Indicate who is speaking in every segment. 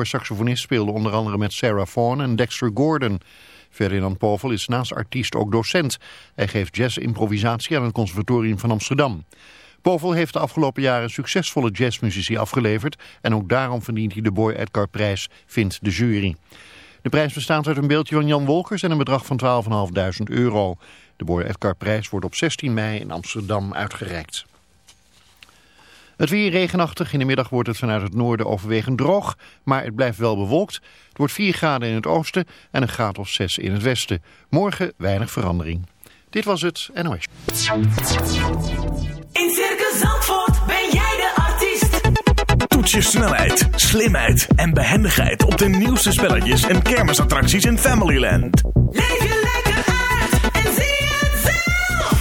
Speaker 1: tenor-saxofonist speelde onder andere met Sarah Vaughan en Dexter Gordon. Ferdinand Povel is naast artiest ook docent. Hij geeft jazz-improvisatie aan het Conservatorium van Amsterdam. Povel heeft de afgelopen jaren succesvolle jazzmuzici afgeleverd en ook daarom verdient hij de Boy Edgar prijs, vindt de jury. De prijs bestaat uit een beeldje van Jan Wolkers en een bedrag van 12.500 euro. De Boy Edgar prijs wordt op 16 mei in Amsterdam uitgereikt. Het weer regenachtig. In de middag wordt het vanuit het noorden overwegend droog. Maar het blijft wel bewolkt. Het wordt 4 graden in het oosten en een graad of 6 in het westen. Morgen weinig verandering. Dit was het NOS.
Speaker 2: In Circus Zandvoort ben jij de artiest.
Speaker 3: Toets je snelheid, slimheid en behendigheid op de nieuwste spelletjes en kermisattracties in Familyland.
Speaker 2: Leef je lekker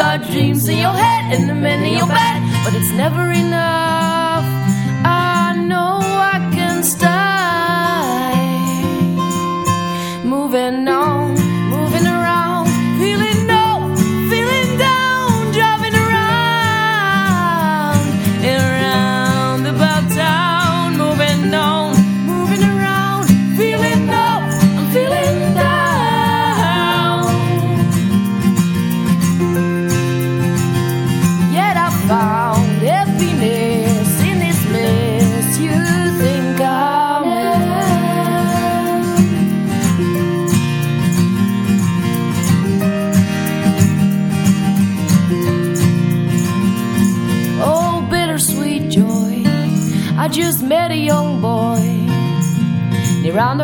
Speaker 4: got dreams in your head and the men in your bed, but it's never enough.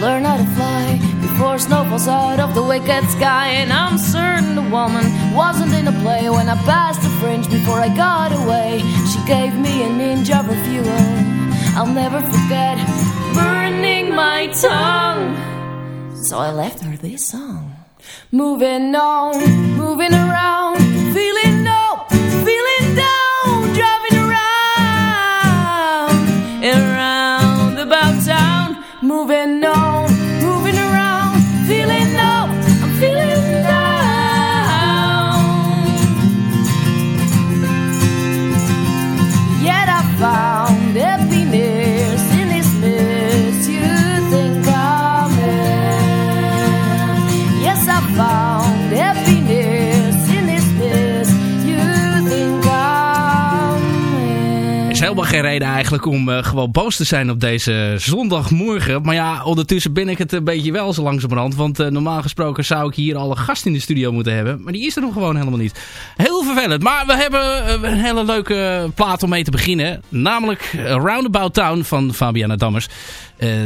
Speaker 4: learn how to fly before snow falls out of the wicked sky. And I'm certain the woman wasn't in a play when I passed the fringe before I got away. She gave me an inch of fuel. I'll never forget burning my tongue. So I left her this song. Moving on, moving around,
Speaker 5: eigenlijk om eh, gewoon boos te zijn op deze zondagmorgen. Maar ja, ondertussen ben ik het een beetje wel zo langzamerhand. Want eh, normaal gesproken zou ik hier al een gast in de studio moeten hebben. Maar die is er nog gewoon helemaal niet. Heel vervelend. Maar we hebben eh, een hele leuke plaat om mee te beginnen. Namelijk Roundabout Town van Fabiana Dammers.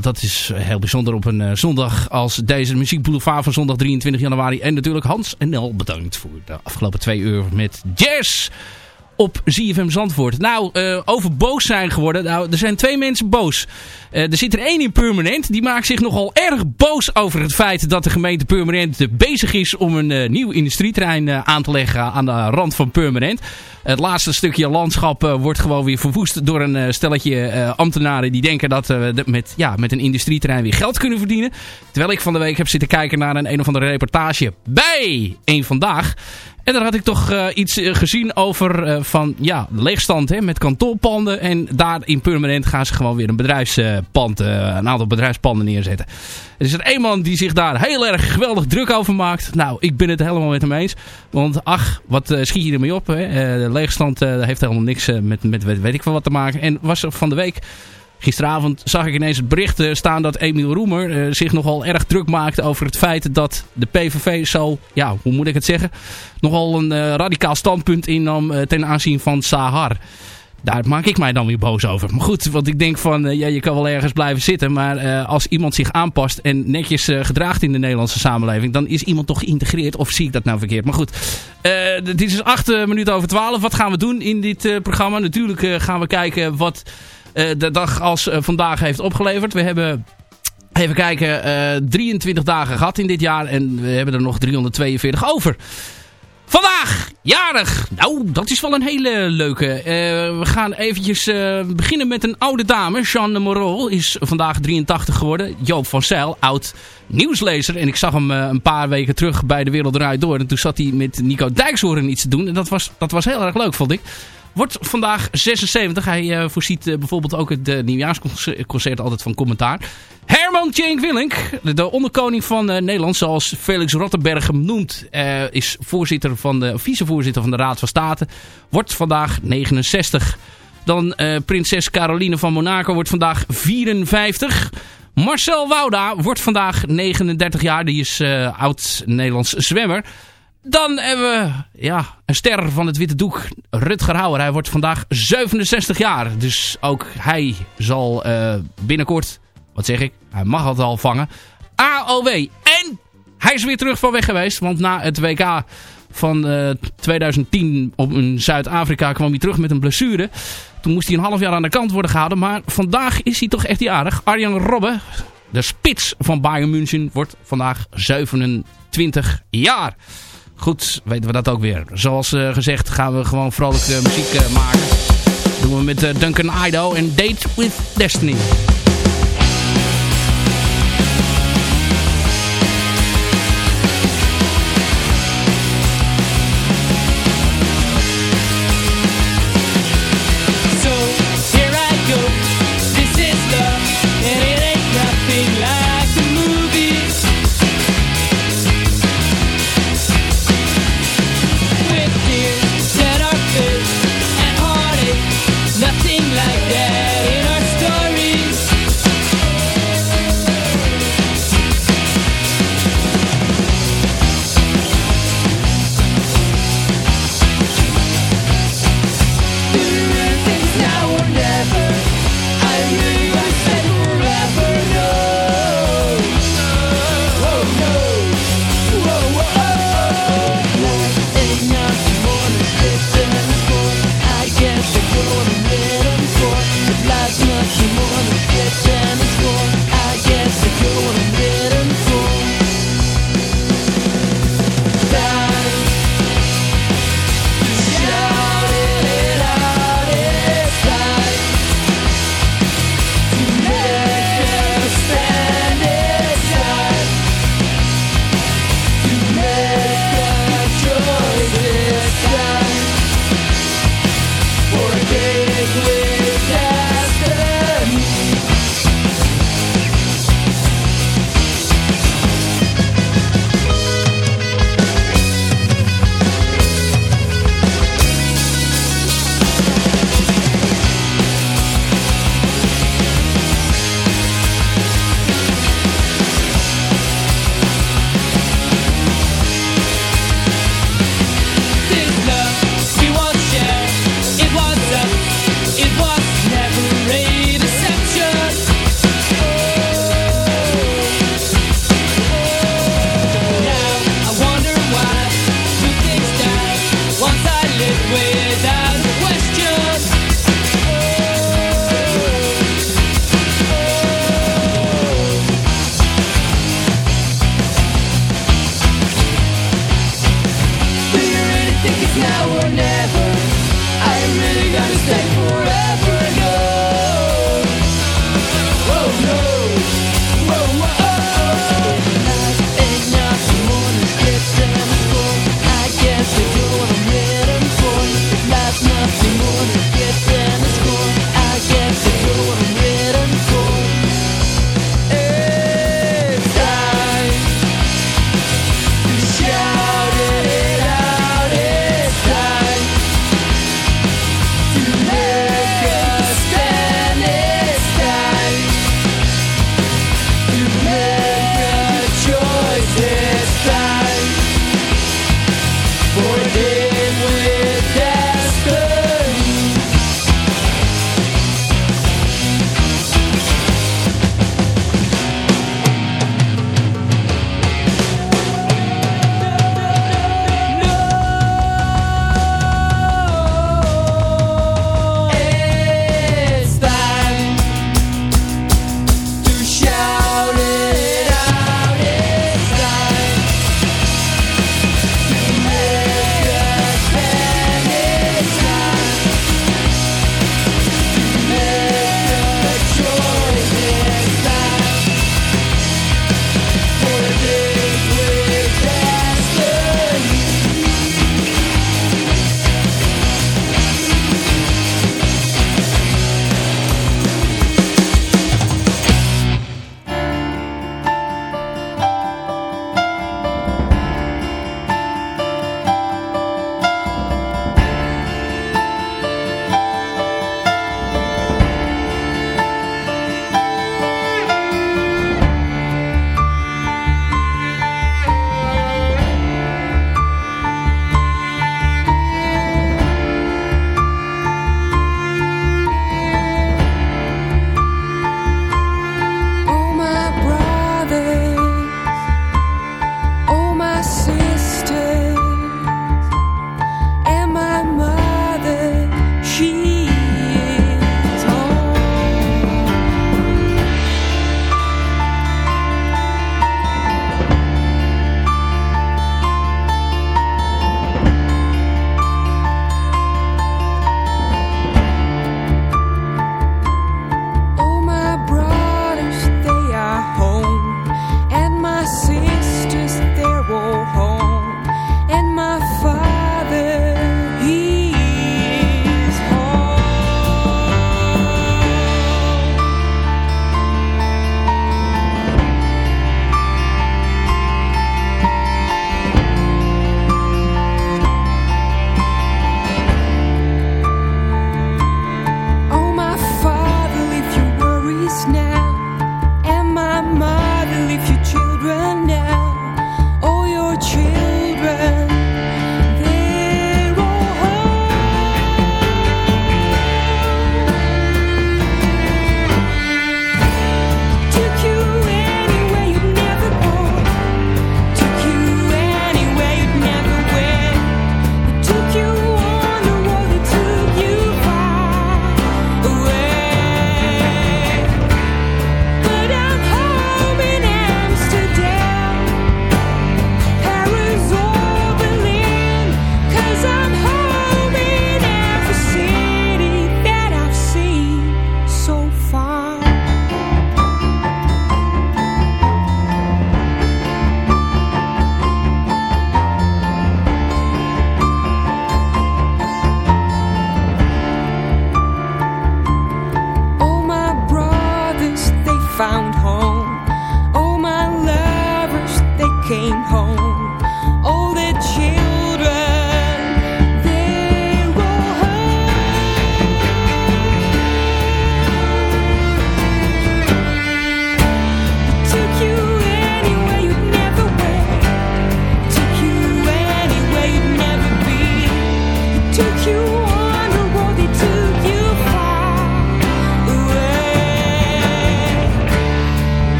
Speaker 5: Dat is heel bijzonder op een zondag als deze muziekboulevard van zondag 23 januari. En natuurlijk Hans en Nel bedankt voor de afgelopen twee uur met jazz op ZFM Zandvoort. Nou, uh, over boos zijn geworden. Nou, er zijn twee mensen boos. Uh, er zit er één in Permanent. Die maakt zich nogal erg boos over het feit dat de gemeente Permanent bezig is om een uh, nieuw industrieterrein aan te leggen aan de rand van Permanent. Het laatste stukje landschap wordt gewoon weer verwoest door een stelletje ambtenaren die denken dat we met, ja, met een industrieterrein weer geld kunnen verdienen. Terwijl ik van de week heb zitten kijken naar een een of andere reportage bij Eén Vandaag. En daar had ik toch uh, iets gezien over uh, van ja, leegstand hè, met kantoorpanden. En daar in permanent gaan ze gewoon weer een bedrijfspand, een aantal bedrijfspanden neerzetten. Er is er één man die zich daar heel erg geweldig druk over maakt. Nou, ik ben het helemaal met hem eens. Want ach, wat schiet je ermee op? Hè? de leegstand heeft helemaal niks met, met weet ik veel wat te maken. En was er van de week... Gisteravond zag ik ineens het bericht staan dat Emiel Roemer uh, zich nogal erg druk maakte over het feit dat de PVV zo, ja, hoe moet ik het zeggen, nogal een uh, radicaal standpunt innam uh, ten aanzien van Sahar. Daar maak ik mij dan weer boos over. Maar goed, want ik denk van, ja, je kan wel ergens blijven zitten. Maar als iemand zich aanpast en netjes gedraagt in de Nederlandse samenleving... dan is iemand toch geïntegreerd. Of zie ik dat nou verkeerd? Maar goed, dit is acht minuten over twaalf. Wat gaan we doen in dit programma? Natuurlijk gaan we kijken wat... Uh, de dag als uh, vandaag heeft opgeleverd. We hebben, even kijken, uh, 23 dagen gehad in dit jaar. En we hebben er nog 342 over. Vandaag, jarig. Nou, dat is wel een hele leuke. We gaan eventjes beginnen met een oude dame. Jeanne Moreau is vandaag 83 geworden. Joop van Zijl, oud nieuwslezer. En ik zag hem een paar weken terug bij De Wereld Draait Door. En toen zat hij met Nico Dijkshoorn iets te doen. En dat was, dat was heel erg leuk, vond ik. Wordt vandaag 76. Hij uh, voorziet uh, bijvoorbeeld ook het uh, nieuwjaarsconcert altijd van commentaar. Herman Tjenk Willink, de onderkoning van Nederland, zoals Felix Rottenberg hem noemt, is voorzitter van de, vicevoorzitter van de Raad van State. Wordt vandaag 69. Dan prinses Caroline van Monaco wordt vandaag 54. Marcel Wouda wordt vandaag 39 jaar. Die is oud-Nederlands zwemmer. Dan hebben we ja, een ster van het witte doek, Rutger Hauer. Hij wordt vandaag 67 jaar. Dus ook hij zal uh, binnenkort, wat zeg ik, hij mag het al vangen. AOW. En hij is weer terug van weg geweest. Want na het WK van uh, 2010 op in Zuid-Afrika kwam hij terug met een blessure. Toen moest hij een half jaar aan de kant worden gehouden. Maar vandaag is hij toch echt jarig. Arjan Robben, de spits van Bayern München, wordt vandaag 27 jaar. Goed, weten we dat ook weer. Zoals uh, gezegd gaan we gewoon vrolijke uh, muziek uh, maken. Dat doen we met Duncan Ido en Date with Destiny.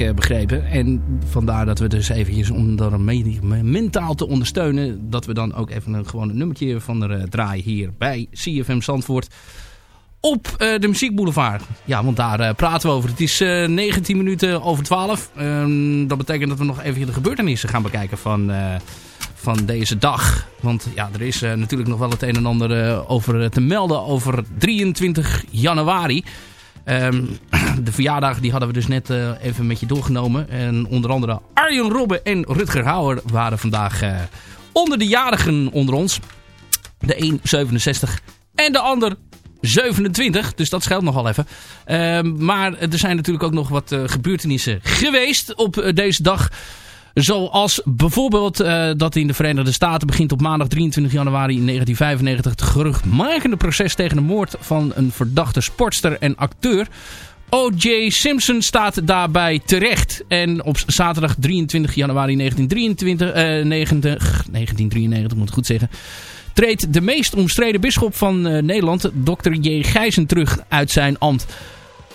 Speaker 5: Eh, begrepen. En vandaar dat we dus eventjes, om me- mentaal te ondersteunen... dat we dan ook even een, gewoon nummertje van de draaien hier bij CFM Zandvoort... op eh, de Muziekboulevard. Ja, want daar eh, praten we over. Het is eh, 19 minuten over 12. Ehm, dat betekent dat we nog even de gebeurtenissen gaan bekijken van... eh, van deze dag. Want ja, er is eh, natuurlijk nog wel het een en ander eh, over eh, te melden over 23 januari. Ehm, de verjaardag die hadden we dus net eh, even met je doorgenomen. En onder andere Arjen Robben en Rutger Hauer waren vandaag eh, onder de jarigen onder ons. De een 67 en de ander 27. Dus dat scheelt nogal even. Ehm, maar er zijn natuurlijk ook nog wat eh, gebeurtenissen geweest op deze dag. Zoals bijvoorbeeld eh, dat in de Verenigde Staten begint op maandag 23 januari 1995 het geruchtmakende proces tegen de moord van een verdachte sportster en acteur. O.J. Simpson staat daarbij terecht. En op zaterdag 23 januari 1923, eh, 90, 1993 moet ik goed zeggen, treedt de meest omstreden bisschop van eh, Nederland, Dr. J. Gijzen, terug uit zijn ambt.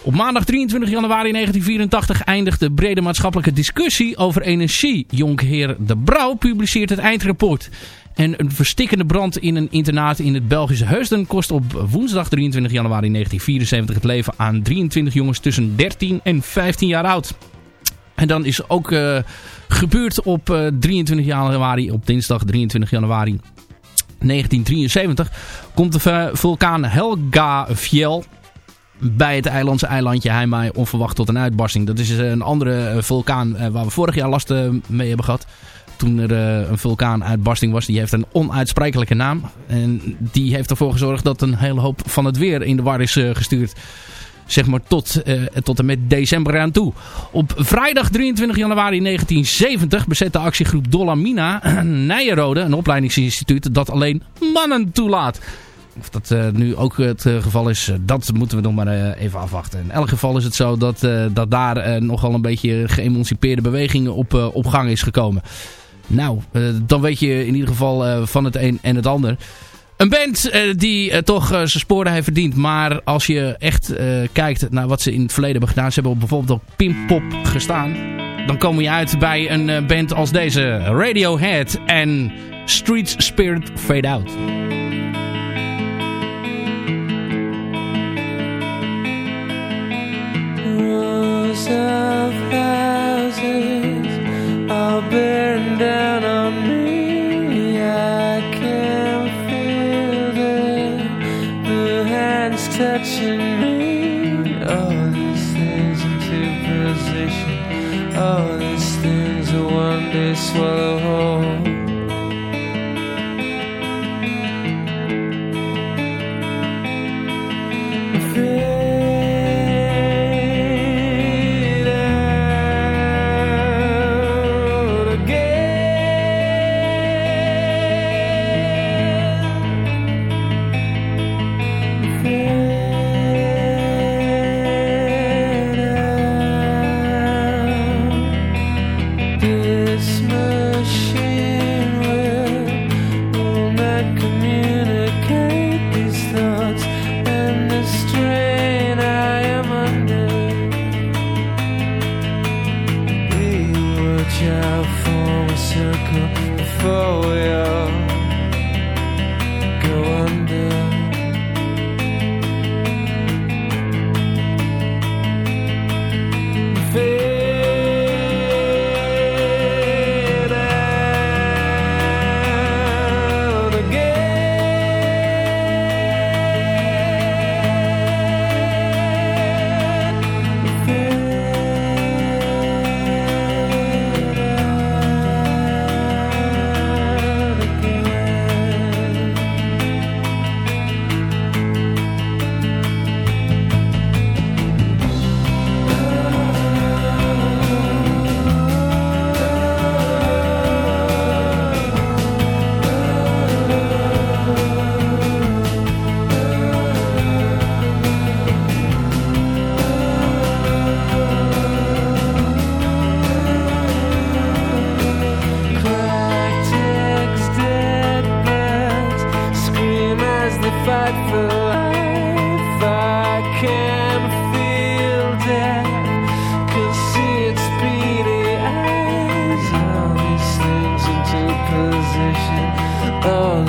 Speaker 5: Op maandag 23 januari 1984 eindigt de brede maatschappelijke discussie over energie. Jonkheer De Brouw publiceert het eindrapport. En een verstikkende brand in een internaat in het Belgische Heusden kost op woensdag 23 januari 1974 het leven aan 23 jongens tussen 13 en 15 jaar oud. En dan is ook eh, gebeurd op eh, 23 januari, op dinsdag 23 januari 1973, komt de vu- vulkaan Helgafjell bij het eilandse eilandje Heimaai onverwacht tot een uitbarsting. Dat is eh, een andere eh, vulkaan eh, waar we vorig jaar last mee hebben gehad. Toen er een vulkaanuitbarsting was. Die heeft een onuitsprekelijke naam. En die heeft ervoor gezorgd dat een hele hoop van het weer in de war is gestuurd. Zeg maar tot, tot en met december aan toe. Op vrijdag 23 januari 1970 bezet de actiegroep Dollamina Nijenrode, een opleidingsinstituut dat alleen mannen toelaat. Of dat eh, nu ook het eh, geval is, eh, dat moeten we nog maar even afwachten. In elk geval is het zo dat, dat daar nogal een beetje geëmancipeerde beweging op, op gang is gekomen. Nou, dan weet je in ieder geval van het een en het ander. Een band die toch zijn sporen heeft verdiend. Maar als je echt kijkt naar wat ze in het verleden hebben gedaan. Ze hebben bijvoorbeeld op Pimpop gestaan. Dan kom je uit bij een band als deze. Radiohead en Street Spirit Fade Out.
Speaker 6: Of houses down on me. I can feel the, the hands touching me. All these things into position. All these things one day swallow whole. fight for life. I can feel death, can see its beady eyes. All
Speaker 7: these things into
Speaker 8: position. All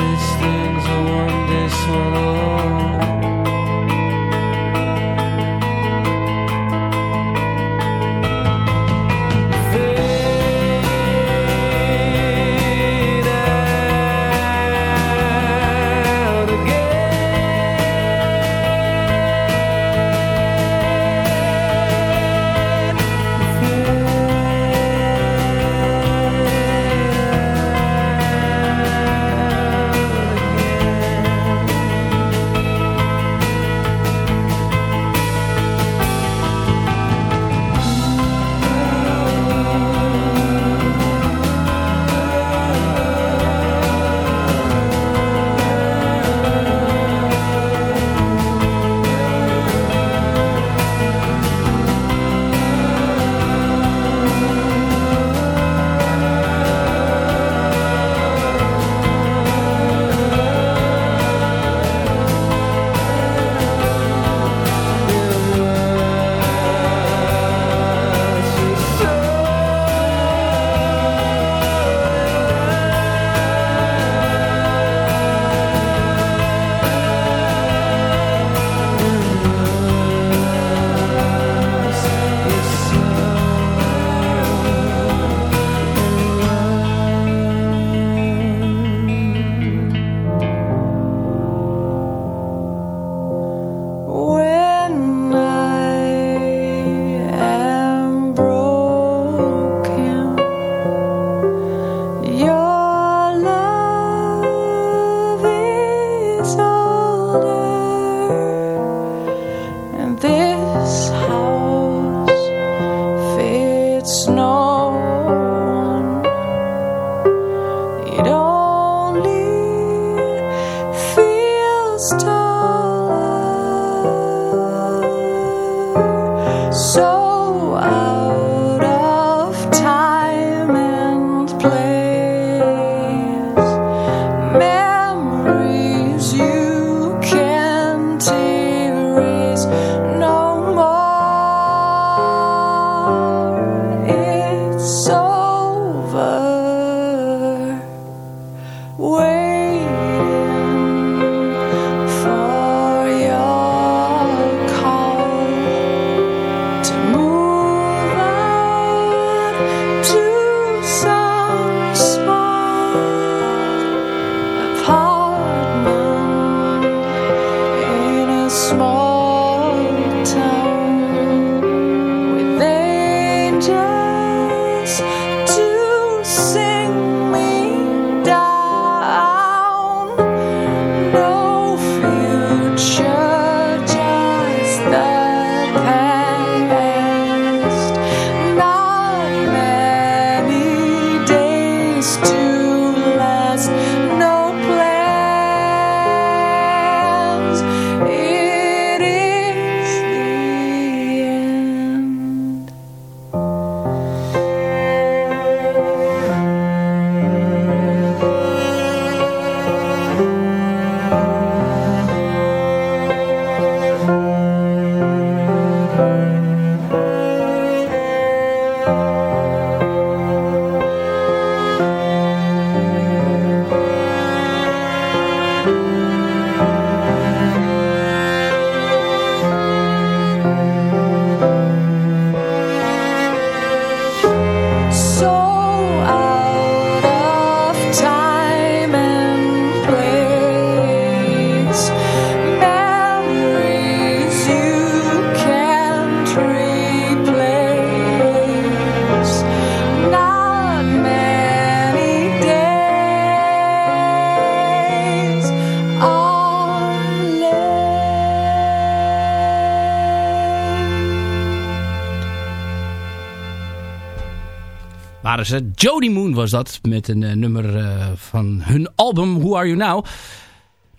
Speaker 8: Jody Moon was dat. Met een eh, nummer eh, van hun album Who Are You Now.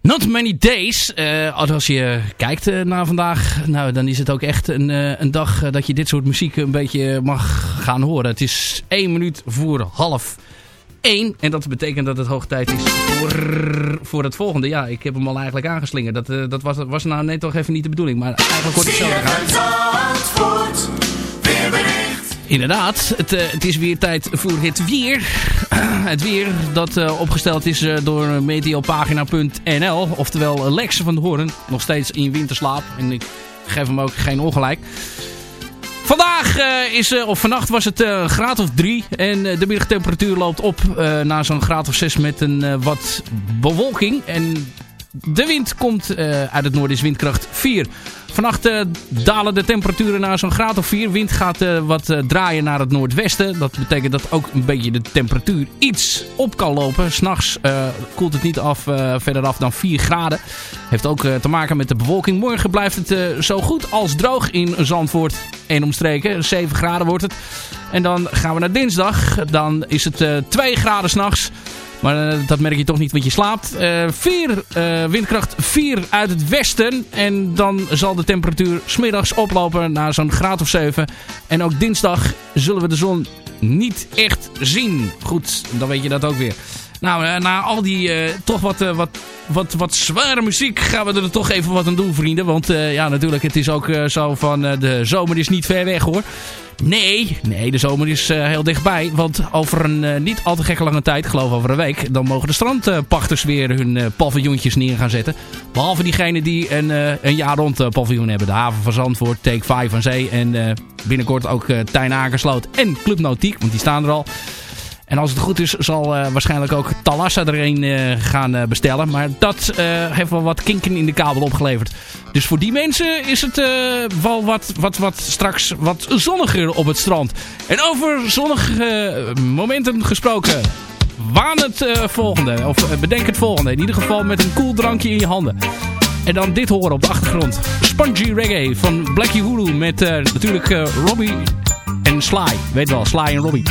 Speaker 8: Not Many Days. Eh, als je kijkt naar vandaag. Nou, dan is het ook echt een, een dag dat je dit soort muziek een beetje mag gaan horen. Het is één minuut voor half één. En dat betekent dat het hoog tijd is voor, voor het volgende. Ja, ik heb hem al eigenlijk aangeslingerd. Dat, dat was, was nou net toch even niet de bedoeling. Maar eigenlijk wordt het zo.
Speaker 5: Inderdaad, het, eh, het is weer tijd voor het weer. het weer dat eh, opgesteld is eh, door meteopagina.nl. Oftewel Lex van de Hoorn. Nog steeds in winterslaap. En ik geef hem ook geen ongelijk. Vandaag eh, is, of vannacht was het graad of drie. En de middagtemperatuur loopt op naar zo'n graad of zes met een wat bewolking. En de wind komt eh, uit het noorden, is windkracht 4. Vannacht eh, dalen de temperaturen naar zo'n graad of 4. Wind gaat eh, wat draaien naar het noordwesten. Dat betekent dat ook een beetje de temperatuur iets op kan lopen. S'nachts koelt het niet af, verder af dan 4 graden. Heeft ook te maken met de bewolking. Morgen blijft het zo goed als droog in Zandvoort en omstreken. 7 graden wordt het. En dan gaan we naar dinsdag. Dan is het eh 2 graden s'nachts. Maar eh, dat merk je toch niet, want je slaapt. Eh vier, eh, windkracht 4 uit het westen. En dan zal de temperatuur smiddags oplopen naar zo'n graad of 7. En ook dinsdag zullen we de zon niet echt zien. Goed, dan weet je dat ook weer. Nou, eh, na al die eh, toch wat, eh, wat, wat, wat zware muziek gaan we er toch even wat aan doen, vrienden. Want ja, natuurlijk, het is ook zo van de zomer is niet ver weg, hoor. Nee, nee, de zomer is heel dichtbij. Want over een niet al te gekke lange tijd, geloof over een week... dan mogen de strandpachters weer hun paviljoentjes neer gaan zetten. Behalve diegenen die een, een jaar rond paviljoen hebben. De haven van Zandvoort, Take 5 aan Zee... en binnenkort ook Tijn Akersloot en Club Nautiek, want die staan er al... En als het goed is, zal eh, waarschijnlijk ook Talassa er een eh, gaan eh, bestellen. Maar dat heeft wel wat kinken in de kabel opgeleverd. Dus voor die mensen is het wel wat, wat, wat straks wat zonniger op het strand. En over zonnige momenten gesproken. Waan het volgende. Of bedenk het volgende. In ieder geval met een koel drankje in je handen. En dan dit horen op de achtergrond. Spongy Reggae van Blackie Hulu. Met natuurlijk Robbie en Sly. Weet wel, Sly en Robbie.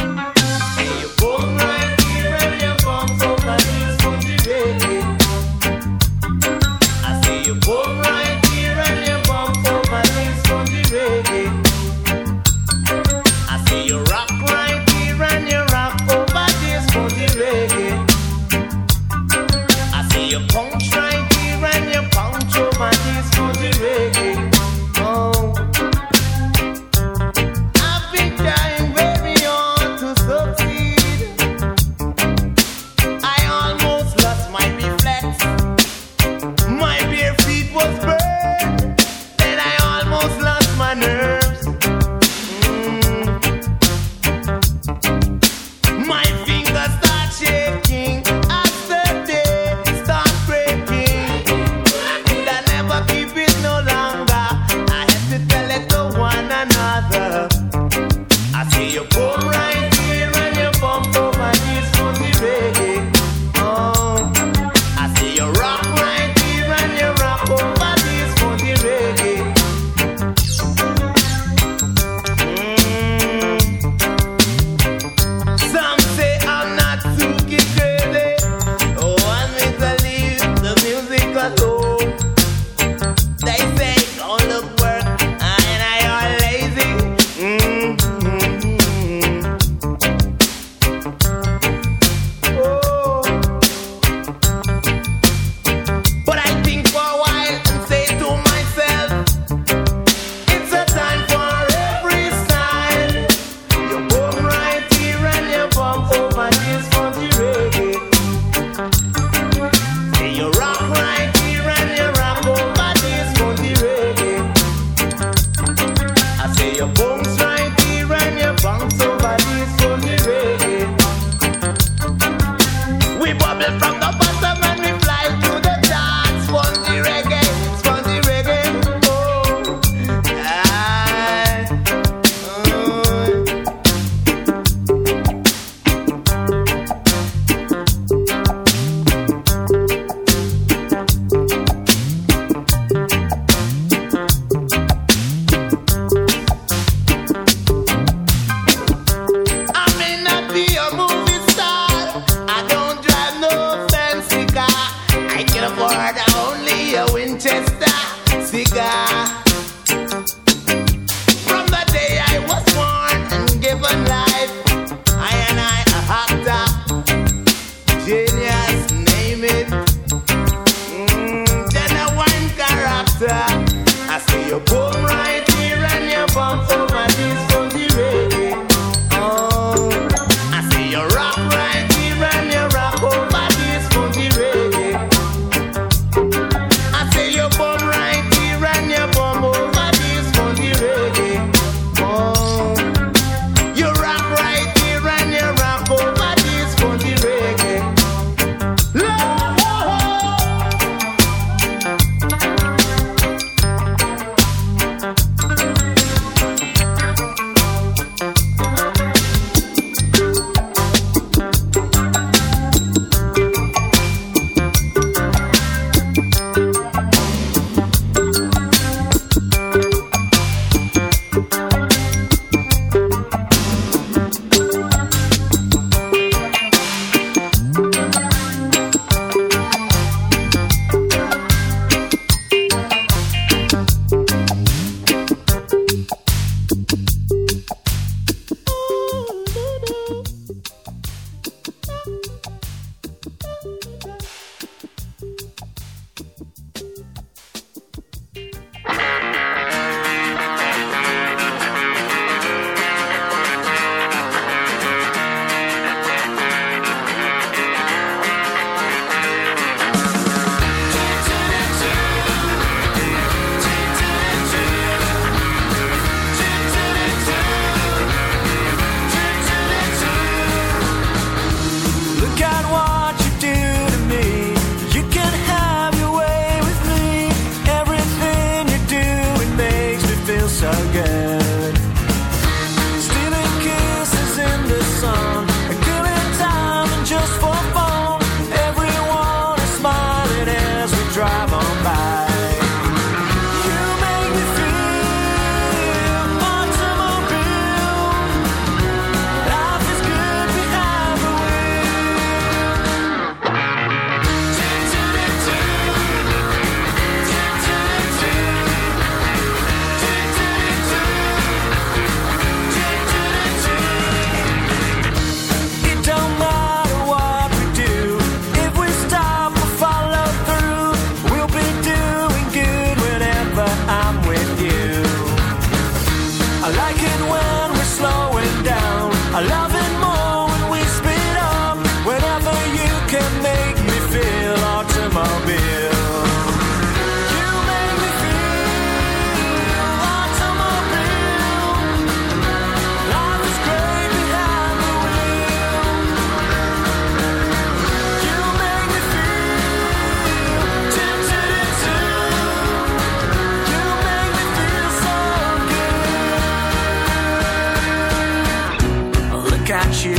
Speaker 9: you.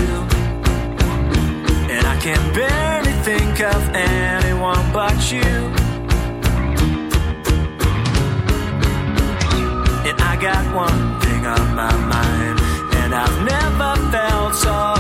Speaker 9: And I can barely think of anyone but you. And I
Speaker 10: got one thing on my mind, and I've never felt so.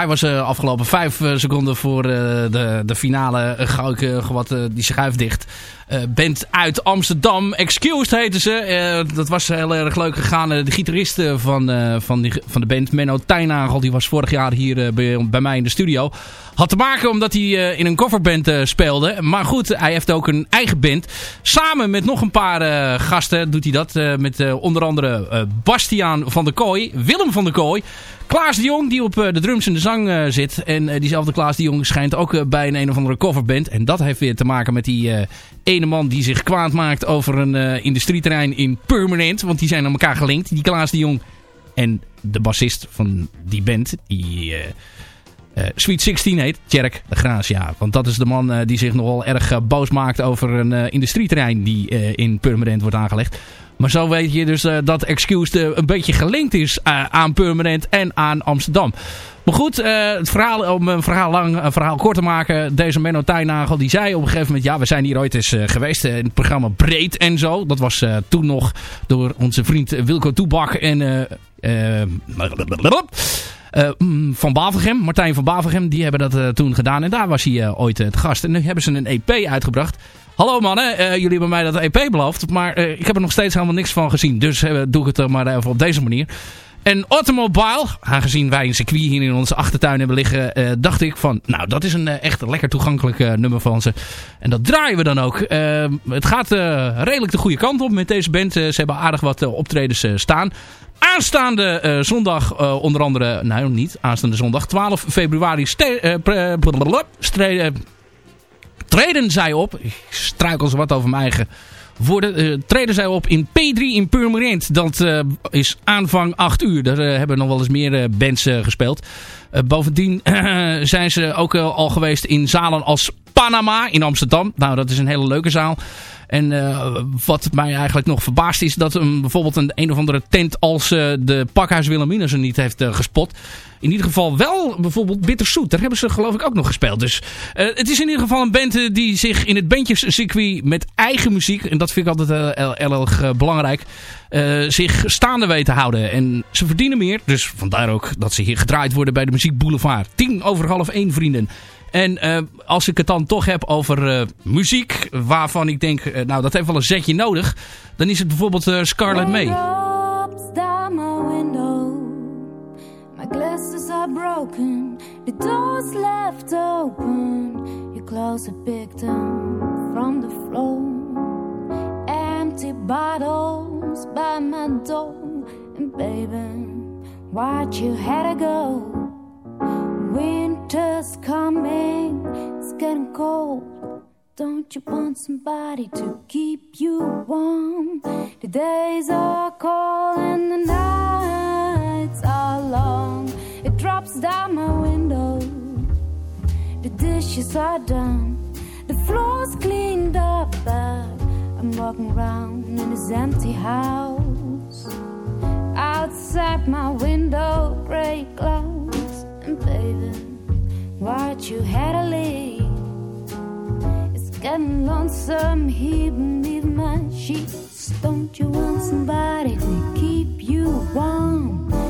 Speaker 5: Hij was eh, afgelopen vijf eh, seconden voor eh, de, de finale. Uh, gauw ik wat die schuif dicht. Eh, band uit Amsterdam. Excused heten ze. Eh, dat was heel erg leuk gegaan. Eh, de gitarist van, van, van de band, Menno Tijnagel, die was vorig jaar hier bij, mij in de studio. Had te maken omdat hij in een coverband speelde. Maar goed, hij heeft ook een eigen band. Samen met nog een paar gasten doet hij dat. met onder andere Bastiaan van der Kooi, Willem van der Kooi. Klaas de Jong, die op de drums en de zang zit. En diezelfde Klaas de Jong schijnt ook bij een een of andere coverband. En dat heeft weer te maken met die ene man die zich kwaad maakt over een eh, industrieterrein in Permanent. Want die zijn aan elkaar gelinkt, die Klaas de Jong. En de bassist van die band, die... eh, eh, Sweet 16 heet, Tjerk de Graas, ja. Want dat is de man die zich nogal erg boos maakt over een industrieterrein die in Permanent wordt aangelegd. Maar zo weet je dus eh, dat Excused eh, een beetje gelinkt is eh, aan Permanent en aan Amsterdam. Maar goed, eh, het verhaal, om een verhaal lang, een verhaal kort te maken. Deze Menno Tijnagel, die zei op een gegeven moment... Ja, we zijn hier ooit eens geweest in het programma Breed en zo. Dat was toen nog door onze vriend Wilco Toebak en... mm, van Bavelgem, Martijn van Bavelgem, die hebben dat toen gedaan. En daar was hij ooit te gast. En nu hebben ze een EP uitgebracht. Hallo mannen, eh, jullie hebben mij dat EP beloofd. Maar eh, ik heb er nog steeds helemaal niks van gezien. Dus eh, doe ik het maar even op deze manier. En Automobile, aangezien wij een circuit hier in onze achtertuin hebben liggen, dacht ik van, nou dat is een echt lekker toegankelijk nummer van ze. En dat draaien we dan ook. Het gaat redelijk de goede kant op met deze band. Ze hebben aardig wat optredens staan. Aanstaande zondag, onder andere, nou niet, aanstaande zondag, 12 februari, treden zij op. Ik struikel zo wat over mijn eigen woorden. eh, treden zij op in P3 in Purmerend. Dat eh, is aanvang 8 uur. Daar eh, hebben nog wel eens meer bands gespeeld. Bovendien zijn ze ook al geweest in zalen als Panama in Amsterdam. Nou, dat is een hele leuke zaal. En wat mij eigenlijk nog verbaast is dat een, bijvoorbeeld een, een of andere tent als de Pakhuis Wilhelmina er niet heeft gespot. In ieder geval wel bijvoorbeeld Bitterzoet. Daar hebben ze geloof ik ook nog gespeeld. Dus eh, het is in ieder geval een band eh, die zich in het bandjescircuit met eigen muziek, en dat vind ik altijd eh, heel, erg belangrijk, eh, zich staande weet te houden. En ze verdienen meer, dus vandaar ook dat ze hier gedraaid worden bij de Muziek Boulevard. Tien over half één vrienden. En als ik het dan toch heb over muziek, waarvan ik denk, nou dat heeft wel een zetje nodig, dan is het bijvoorbeeld Scarlett May.
Speaker 11: Glasses are broken. The door's left open. Your clothes are picked up from the floor. Empty bottles by my door. And baby, why'd you had to go? Winter's coming. It's getting cold. Don't you want somebody to keep you warm? The days are cold and the nights It down my window. The dishes are done. The floor's cleaned up, but I'm walking around in this empty house. Outside my window, gray clouds. And baby, why'd you had to leave? It's getting lonesome here beneath my sheets. Don't you want somebody to keep you warm?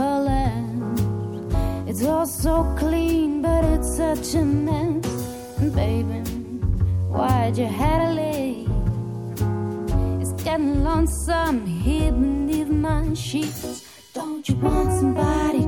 Speaker 2: her land. It's all so clean, but it's such a mess. And baby, why'd you have to leave? It's getting lonesome here beneath my sheets. Don't you want somebody?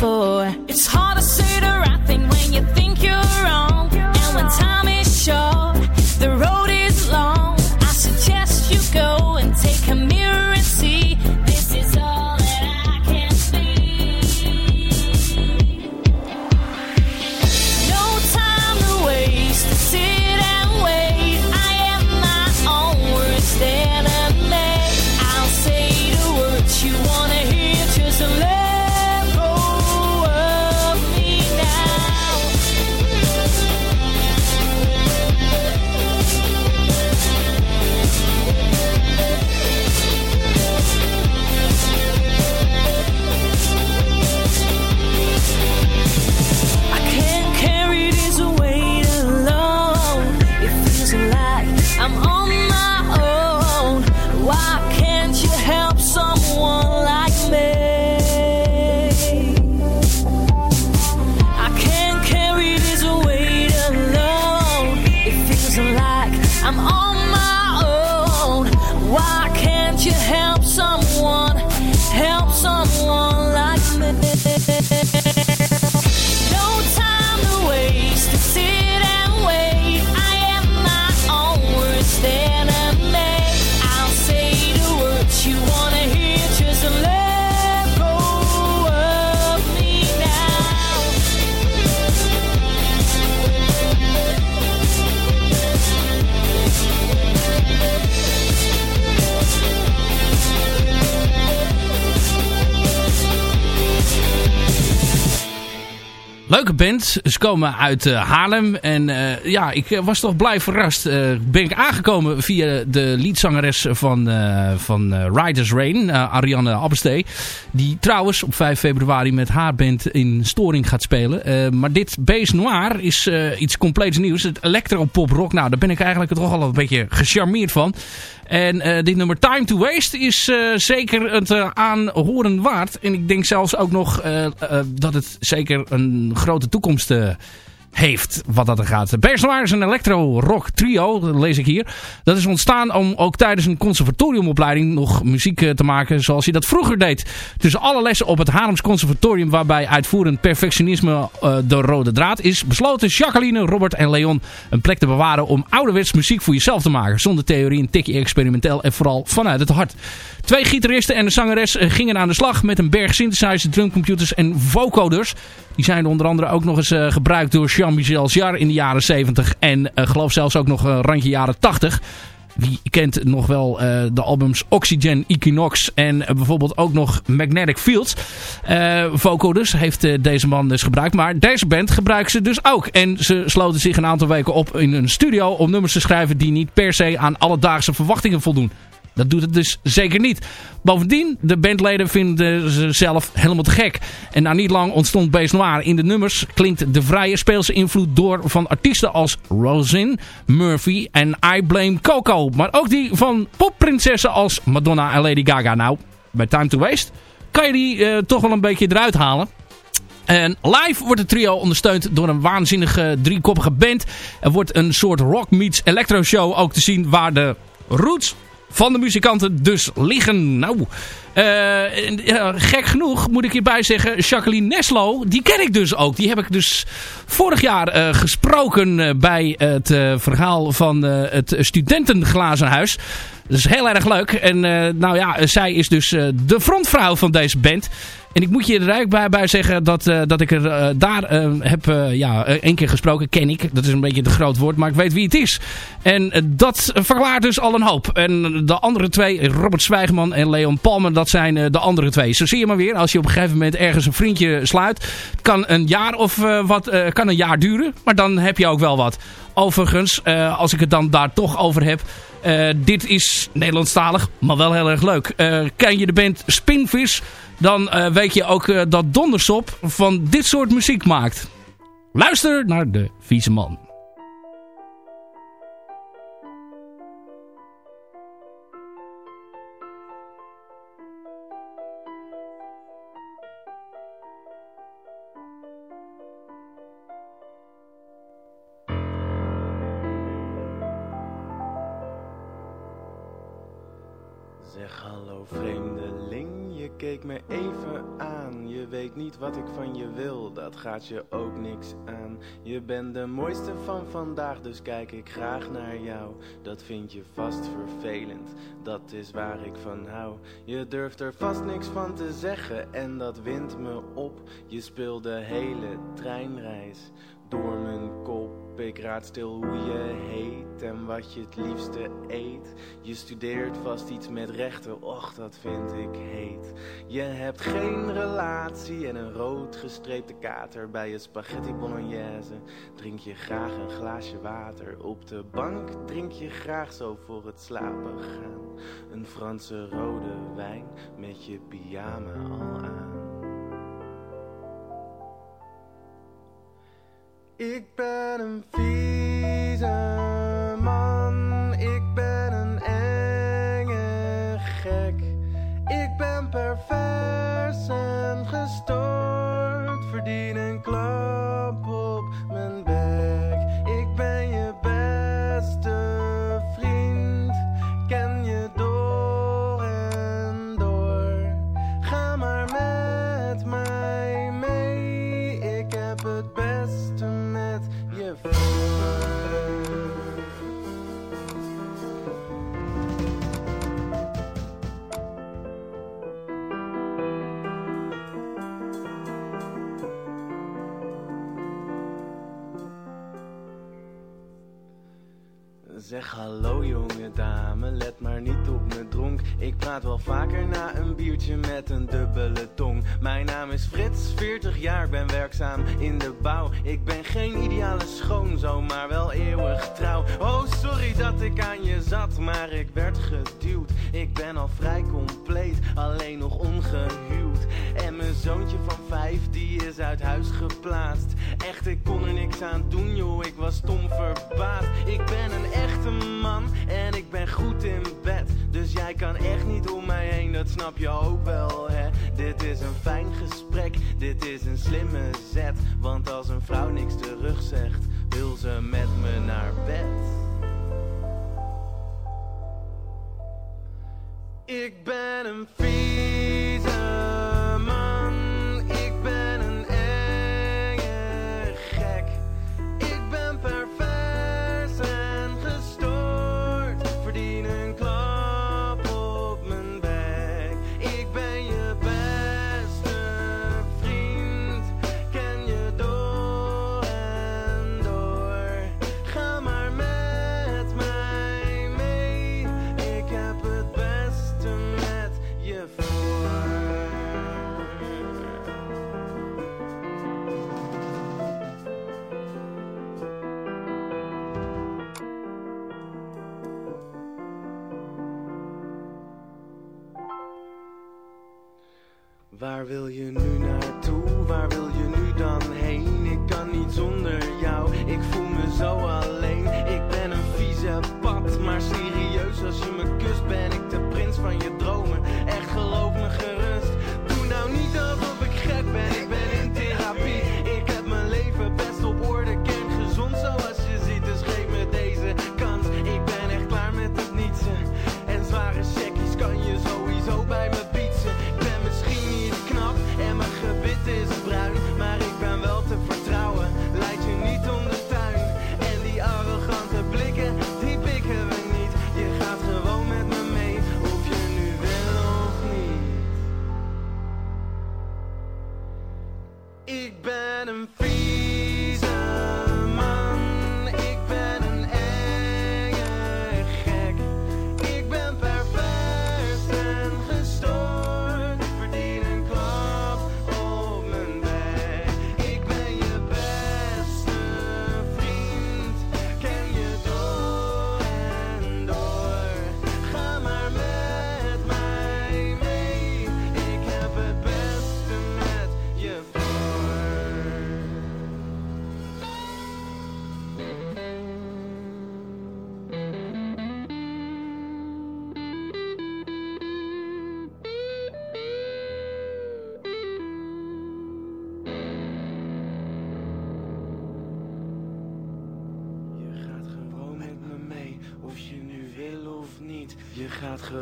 Speaker 2: for
Speaker 5: leuke band. Ze komen uit eh, Haarlem. En eh, ja, ik eh, was toch blij verrast. Ben ik aangekomen via de liedzangeres van, van Riders Rain, Ariane Abbestee. Die trouwens op 5 februari met haar band in Storing gaat spelen. Maar dit Base Noir is iets compleets nieuws. Het electropop rock. Nou, daar ben ik eigenlijk toch al een beetje gecharmeerd van. En eh, dit nummer Time to Waste is eh, zeker het eh, aanhoren waard. En ik denk zelfs ook nog dat het zeker een grote toekomst heeft wat dat er gaat. Berselaar is een electro-rock trio, dat lees ik hier. Dat is ontstaan om ook tijdens een conservatoriumopleiding nog muziek eh, te maken zoals je dat vroeger deed. Tussen alle lessen op het Haarlems Conservatorium waarbij uitvoerend perfectionisme eh, de rode draad is, besloten Jacqueline, Robert en Leon een plek te bewaren om ouderwets muziek voor jezelf te maken. Zonder theorie, een tikje experimenteel en vooral vanuit het hart. Twee gitaristen en de zangeres eh, gingen aan de slag met een berg synthesizer, drumcomputers en vocoders. Die zijn onder andere ook nog eens gebruikt door Jarre in de jaren 70 en eh, geloof zelfs ook nog een randje jaren 80. Wie kent nog wel eh, de albums Oxygen, Equinox en eh, bijvoorbeeld ook nog Magnetic Fields. Eh vocoders heeft eh, deze man dus gebruikt. Maar deze band gebruiken ze dus ook. En ze sloten zich een aantal weken op in een studio om nummers te schrijven die niet per se aan alledaagse verwachtingen voldoen. Dat doet het dus zeker niet. Bovendien, de bandleden vinden ze zelf helemaal te gek. En na niet lang ontstond Base Noir. In de nummers klinkt de vrije speelse invloed door van artiesten als Rosin, Murphy en I Blame Coco. Maar ook die van popprinsessen als Madonna en Lady Gaga. Nou, bij Time to Waste kan je die eh, toch wel een beetje eruit halen. En live wordt het trio ondersteund door een waanzinnige driekoppige band. Er wordt een soort rock meets electro show ook te zien waar de roots van de muzikanten dus liggen. Nou, eh, gek genoeg moet ik hierbij zeggen, Jacqueline Neslo, die ken ik dus ook. Die heb ik dus vorig jaar eh, gesproken eh, bij het verhaal van het studentenglazenhuis. Dat is heel erg leuk. En nou ja, zij is dus de frontvrouw van deze band. En ik moet je er eigenlijk bij, bij zeggen dat, eh, dat ik er eh, daar eh, heb ja, één keer gesproken. Ken ik. Dat is een beetje te groot woord. Maar ik weet wie het is. En dat verklaart dus al een hoop. En de andere twee, Robert Zwijgman en Leon Palmer, dat zijn de andere twee. Zo zie je maar weer. Als je op een gegeven moment ergens een vriendje sluit. Kan een jaar of wat, kan een jaar duren. Maar dan heb je ook wel wat. Overigens, als ik het dan daar toch over heb. dit is Nederlandstalig, maar wel heel erg leuk. Ken je de band Spinvis? Dan eh, weet je ook eh, dat Dondersop van dit soort muziek maakt. Luister naar de vieze man.
Speaker 12: Zeg hallo vreemdeling, je keek me even aan. Je weet niet wat ik van je wil, dat gaat je ook niks aan. Je bent de mooiste van vandaag, dus kijk ik graag naar jou. Dat vind je vast vervelend, dat is waar ik van hou. Je durft er vast niks van te zeggen en dat wint me op. Je speelt de hele treinreis door mijn kop. Ik raad stil hoe je heet en wat je het liefste eet. Je studeert vast iets met rechten, och dat vind ik heet. Je hebt geen relatie en een rood gestreepte kater bij je spaghetti bolognese. Drink je graag een glaasje water op de bank, drink je graag zo voor het slapen gaan. Een Franse rode wijn met je pyjama al aan. Ik ben een vieze man, ik ben een enge gek. Ik ben pervers en gestoord, verdien Zeg hallo jonge dame, let maar niet op me dronk. Ik praat wel vaker na een biertje met een dubbele tong. Mijn naam is Frits, 40 jaar, ben werkzaam in de bouw. Ik ben geen ideale schoonzoon, maar wel eeuwig trouw. Oh sorry dat ik aan je zat, maar ik werd geduwd ben al vrij compleet, alleen nog ongehuwd. En mijn zoontje van vijf, die is uit huis geplaatst. Echt, ik kon er niks aan doen, joh, ik was stom verbaasd. Ik ben een echte man en ik ben goed in bed. Dus jij kan echt niet om mij heen, dat snap je ook wel, hè? Dit is een fijn gesprek, dit is een slimme zet. Want als een vrouw niks terug zegt, wil ze met me naar bed. Big Ben and Fee. Waar wil je nu naartoe? Waar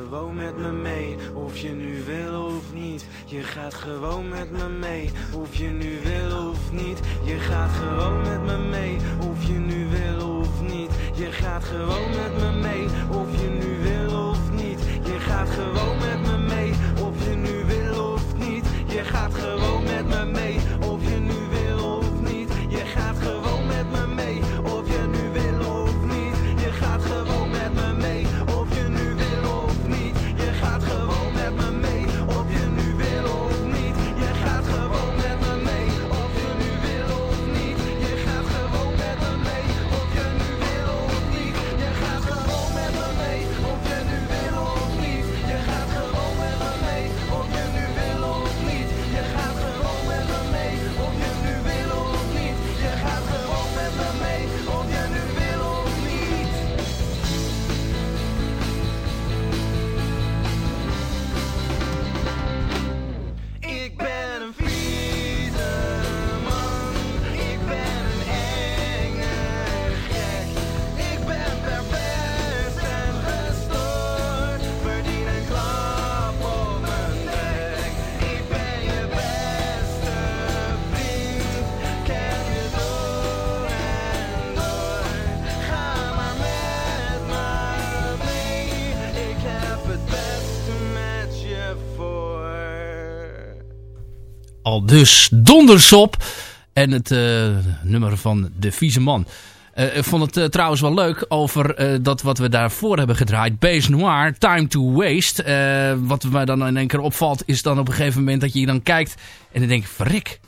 Speaker 12: gewoon met me mee, of je nu wil of niet. Je gaat gewoon met me mee, of je nu wil of niet. Je gaat gewoon met me mee, of je nu wil of niet. Je gaat gewoon met me mee.
Speaker 5: dus dondersop. En het eh, nummer van de vieze man. Eh, ik vond het eh, trouwens wel leuk over dat wat we daarvoor hebben gedraaid. Base Noir, Time to Waste. wat mij dan in één keer opvalt is dan op een gegeven moment dat je hier dan kijkt. En dan denk ik, verrek,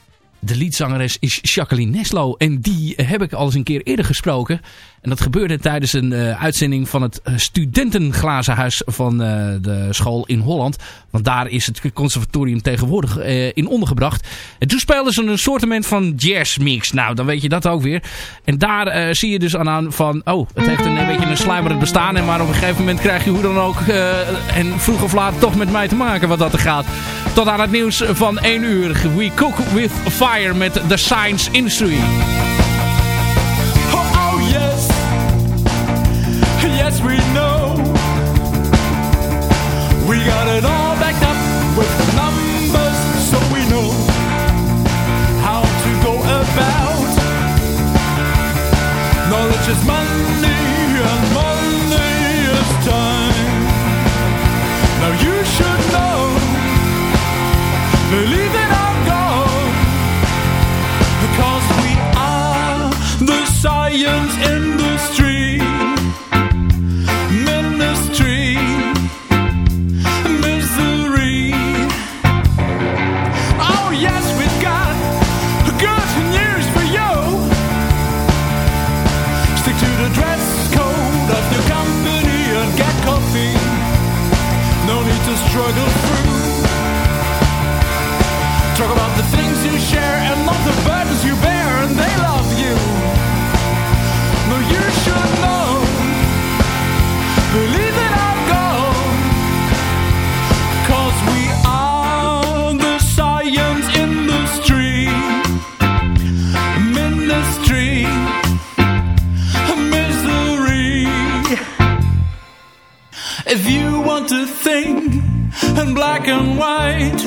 Speaker 5: de liedzangeres is Jacqueline Neslo. En die heb ik al eens een keer eerder gesproken. En dat gebeurde tijdens een eh, uitzending van het eh, studentenglazenhuis van eh, de school in Holland. Want daar is het conservatorium tegenwoordig in ondergebracht. En toen speelden ze een soortement van jazzmix. Nou, dan weet je dat ook weer. En daar zie je dus aan, van... Oh, het heeft een, een beetje een sluimerend bestaan. En maar op een gegeven moment krijg je hoe dan ook... en vroeg of laat toch met mij te maken wat dat er gaat. Tot aan het nieuws van 1 uur. We cook with fire met The Science Industry.
Speaker 13: Black and white.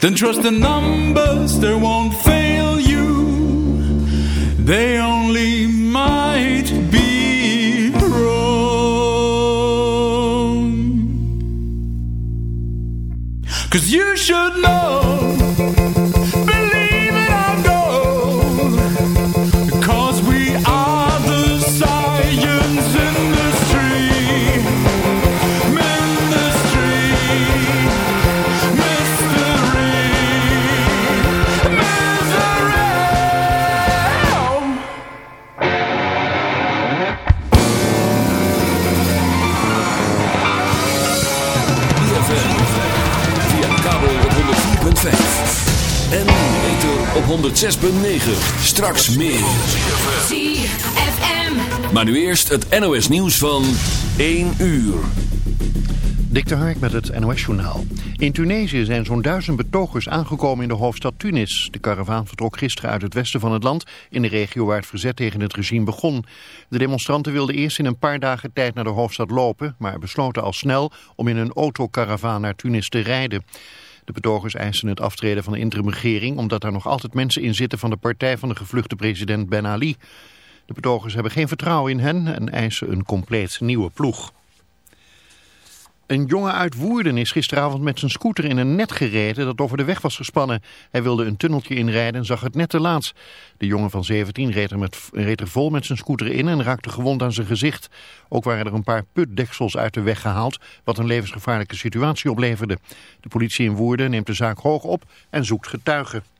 Speaker 13: Then trust the numbers, they won't fail you. They only
Speaker 14: 106.9. Straks meer.
Speaker 2: ZFM.
Speaker 14: Maar nu eerst het NOS nieuws van 1 uur.
Speaker 1: Dik de Hark met het NOS-journaal. In Tunesië zijn zo'n duizend betogers aangekomen in de hoofdstad Tunis. De karavaan vertrok gisteren uit het westen van het land... in de regio waar het verzet tegen het regime begon. De demonstranten wilden eerst in een paar dagen tijd naar de hoofdstad lopen... maar besloten al snel om in een autokaravaan naar Tunis te rijden. De betogers eisen het aftreden van de interimregering... omdat daar nog altijd mensen in zitten van de partij van de gevluchte president Ben Ali. De betogers hebben geen vertrouwen in hen en eisen een compleet nieuwe ploeg. Een jongen uit Woerden is gisteravond met zijn scooter in een net gereden dat over de weg was gespannen. Hij wilde een tunneltje inrijden en zag het net te laat. De jongen van 17 reed er, met, reed er vol met zijn scooter in en raakte gewond aan zijn gezicht. Ook waren er een paar putdeksels uit de weg gehaald, wat een levensgevaarlijke situatie opleverde. De politie in Woerden neemt de zaak hoog op en zoekt getuigen.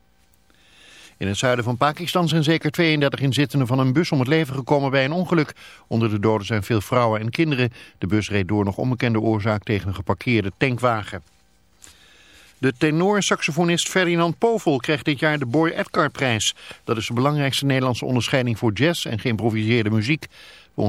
Speaker 1: In het zuiden van Pakistan zijn zeker 32 inzittenden van een bus om het leven gekomen bij een ongeluk. Onder de doden zijn veel vrouwen en kinderen. De bus reed door nog onbekende oorzaak tegen een geparkeerde tankwagen. De tenor-saxofonist Ferdinand Povel krijgt dit jaar de Boy Edgar prijs. Dat is de belangrijkste Nederlandse onderscheiding voor jazz en geïmproviseerde muziek. De